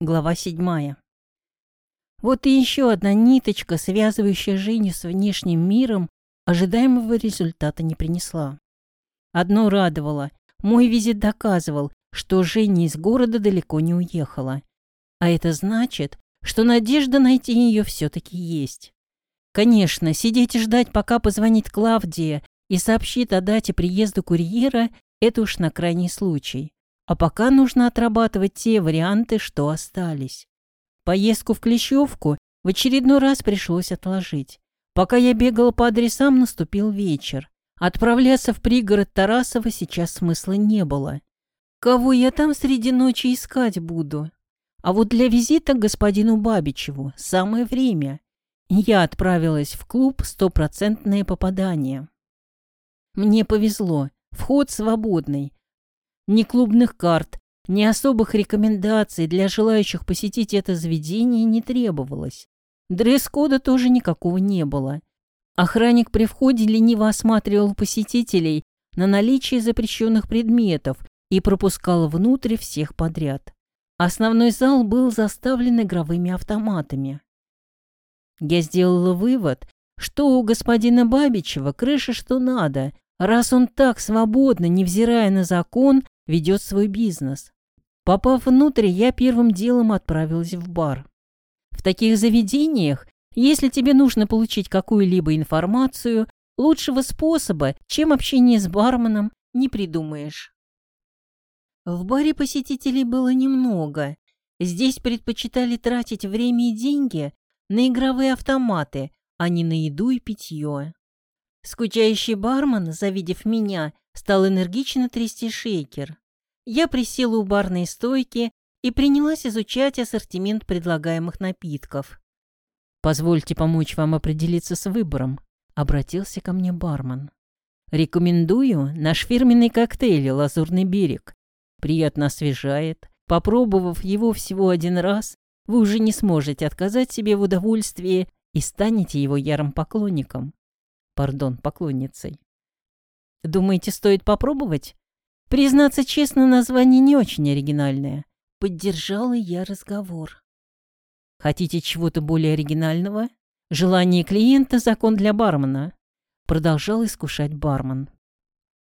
Глава седьмая. Вот и еще одна ниточка, связывающая Женю с внешним миром, ожидаемого результата не принесла. Одно радовало. Мой визит доказывал, что Женя из города далеко не уехала. А это значит, что надежда найти ее все-таки есть. Конечно, сидеть и ждать, пока позвонит Клавдия и сообщит о дате приезда курьера, это уж на крайний случай. А пока нужно отрабатывать те варианты, что остались. Поездку в Клещевку в очередной раз пришлось отложить. Пока я бегала по адресам, наступил вечер. Отправляться в пригород Тарасова сейчас смысла не было. Кого я там среди ночи искать буду? А вот для визита к господину Бабичеву самое время. Я отправилась в клуб «Стопроцентное попадание». Мне повезло, вход свободный, ни клубных карт, ни особых рекомендаций для желающих посетить это заведение не требовалось. Дресс-кода тоже никакого не было. Охранник при входе лениво осматривал посетителей на наличие запрещенных предметов и пропускал внутрь всех подряд. Основной зал был заставлен игровыми автоматами. Я сделала вывод, что у господина Бабичева крыша что надо, раз он так свободно, невзирая на закон, ведет свой бизнес. Попав внутрь, я первым делом отправилась в бар. В таких заведениях, если тебе нужно получить какую-либо информацию, лучшего способа, чем общение с барменом, не придумаешь. В баре посетителей было немного. Здесь предпочитали тратить время и деньги на игровые автоматы, а не на еду и питье. Скучающий бармен, завидев меня, стал энергично трясти шейкер. Я присела у барной стойки и принялась изучать ассортимент предлагаемых напитков. «Позвольте помочь вам определиться с выбором», — обратился ко мне бармен. «Рекомендую наш фирменный коктейль «Лазурный берег». Приятно освежает. Попробовав его всего один раз, вы уже не сможете отказать себе в удовольствии и станете его ярым поклонником. Пардон, поклонницей. Думаете, стоит попробовать? Признаться честно, название не очень оригинальное. Поддержала я разговор. Хотите чего-то более оригинального? Желание клиента – закон для бармена. Продолжал искушать бармен.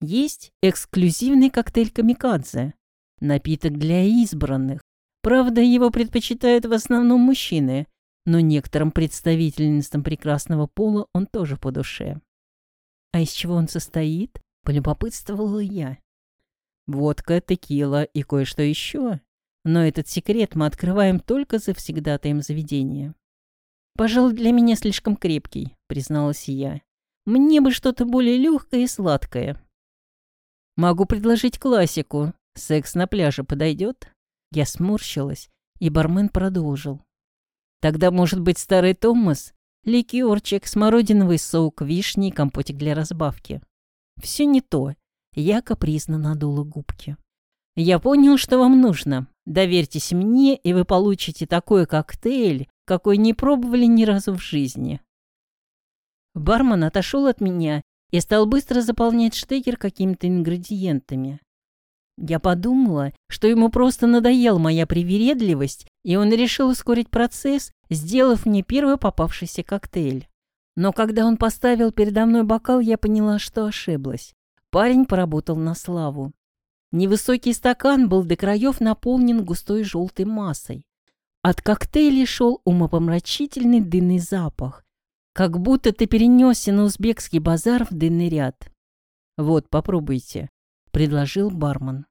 Есть эксклюзивный коктейль «Камикадзе». Напиток для избранных. Правда, его предпочитают в основном мужчины, но некоторым представительницам прекрасного пола он тоже по душе. А из чего он состоит? Полюбопытствовала я. Водка, текила и кое-что еще. Но этот секрет мы открываем только за всегдатаем заведения. «Пожалуй, для меня слишком крепкий», — призналась я. «Мне бы что-то более легкое и сладкое». «Могу предложить классику. Секс на пляже подойдет?» Я сморщилась, и бармен продолжил. «Тогда, может быть, старый Томас? Ликерчик, смородиновый сок, вишни и компотик для разбавки». «Все не то». Я капризно надула губки. «Я понял, что вам нужно. Доверьтесь мне, и вы получите такой коктейль, какой не пробовали ни разу в жизни». Бармен отошел от меня и стал быстро заполнять штекер какими-то ингредиентами. Я подумала, что ему просто надоела моя привередливость, и он решил ускорить процесс, сделав мне первый попавшийся коктейль. Но когда он поставил передо мной бокал, я поняла, что ошиблась. Парень поработал на славу. Невысокий стакан был до краев наполнен густой желтой массой. От коктейля шел умопомрачительный дынный запах, как будто ты перенесся на узбекский базар в дынный ряд. «Вот, попробуйте», — предложил бармен.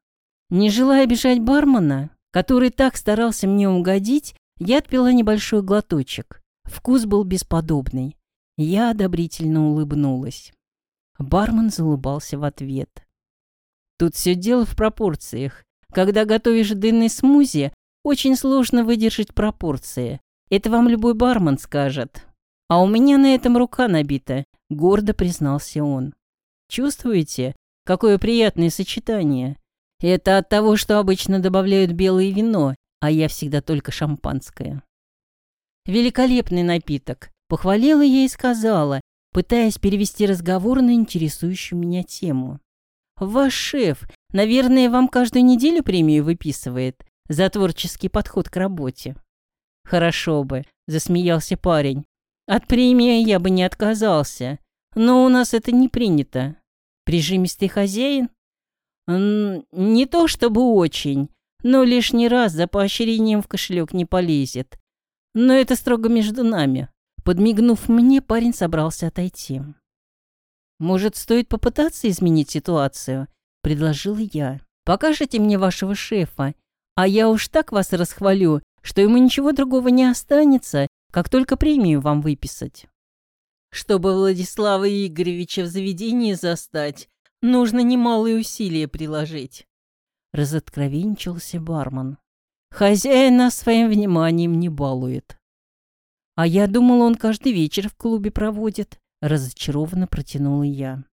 Не желая обижать бармена, который так старался мне угодить, я отпила небольшой глоточек. Вкус был бесподобный. Я одобрительно улыбнулась. Бармен залыбался в ответ. Тут все дело в пропорциях. Когда готовишь дынный смузи, очень сложно выдержать пропорции. Это вам любой бармен скажет. А у меня на этом рука набита, гордо признался он. Чувствуете, какое приятное сочетание? Это от того, что обычно добавляют белое вино, а я всегда только шампанское. Великолепный напиток, похвалила я и сказала, пытаясь перевести разговор на интересующую меня тему. «Ваш шеф, наверное, вам каждую неделю премию выписывает. за творческий подход к работе. Хорошо бы, засмеялся парень. От премии я бы не отказался, но у нас это не принято. Прижимистый хозяин? Не то чтобы очень, но лишний раз за поощрением в кошелек не полезет. Но это строго между нами. Подмигнув мне, парень собрался отойти. «Может, стоит попытаться изменить ситуацию?» — предложил я. «Покажите мне вашего шефа, а я уж так вас расхвалю, что ему ничего другого не останется, как только премию вам выписать». Чтобы Владислава Игоревича в заведении застать, нужно немалые усилия приложить. Разоткровенчился бармен. Хозяин нас своим вниманием не балует. А я думал, он каждый вечер в клубе проводит. Разочарованно протянула я.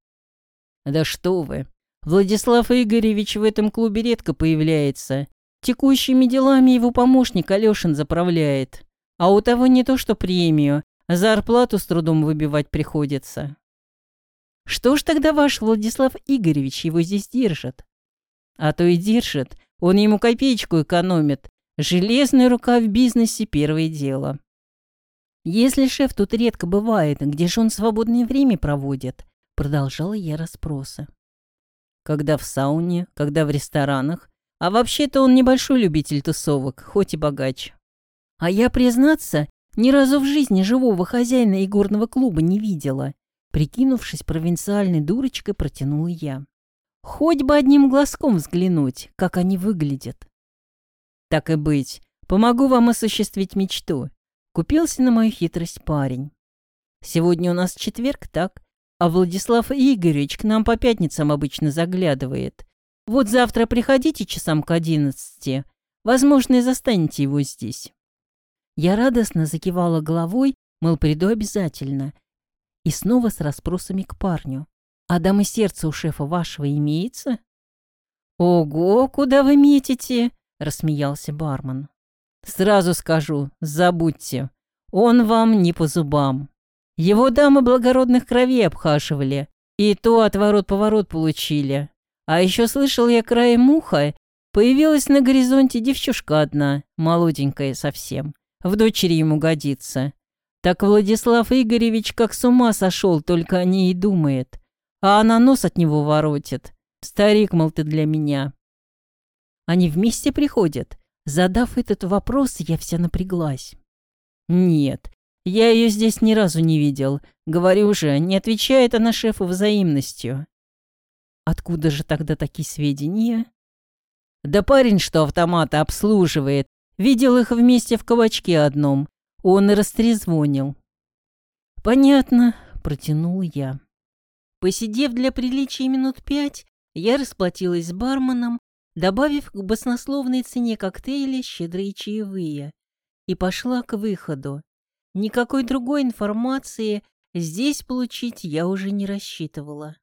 Да что вы. Владислав Игоревич в этом клубе редко появляется. Текущими делами его помощник Алешин заправляет. А у того не то что премию, зарплату с трудом выбивать приходится. Что ж тогда ваш Владислав Игоревич его здесь держит? А то и держит, он ему копеечку экономит. Железная рука в бизнесе – первое дело. Если шеф тут редко бывает, где же он свободное время проводит? Продолжала я расспросы. Когда в сауне, когда в ресторанах. А вообще-то он небольшой любитель тусовок, хоть и богач. А я, признаться, ни разу в жизни живого хозяина игорного клуба не видела. Прикинувшись провинциальной дурочкой, протянула я. Хоть бы одним глазком взглянуть, как они выглядят. Так и быть, помогу вам осуществить мечту. Купился на мою хитрость парень. Сегодня у нас четверг, так? А Владислав Игоревич к нам по пятницам обычно заглядывает. Вот завтра приходите часам к одиннадцати. Возможно, и застанете его здесь. Я радостно закивала головой, мол, приду обязательно. И снова с расспросами к парню. А дамы сердца у шефа вашего имеется? Ого, куда вы метите? Рассмеялся бармен. Сразу скажу, забудьте. Он вам не по зубам. Его дамы благородных кровей обхаживали, и то отворот-поворот получили. А еще слышал я краем уха, появилась на горизонте девчушка одна, молоденькая совсем. В дочери ему годится. Так Владислав Игоревич как с ума сошел, только о ней и думает а она нос от него воротит. Старик, мол, ты для меня. Они вместе приходят. Задав этот вопрос, я вся напряглась. Нет, я ее здесь ни разу не видел. Говорю же, не отвечает она шефу взаимностью. Откуда же тогда такие сведения? Да парень, что автоматы обслуживает, видел их вместе в кабачке одном. Он и растрезвонил. Понятно, протянул я. Посидев для приличия минут пять, я расплатилась с барменом, добавив к баснословной цене коктейля щедрые чаевые, и пошла к выходу. Никакой другой информации здесь получить я уже не рассчитывала.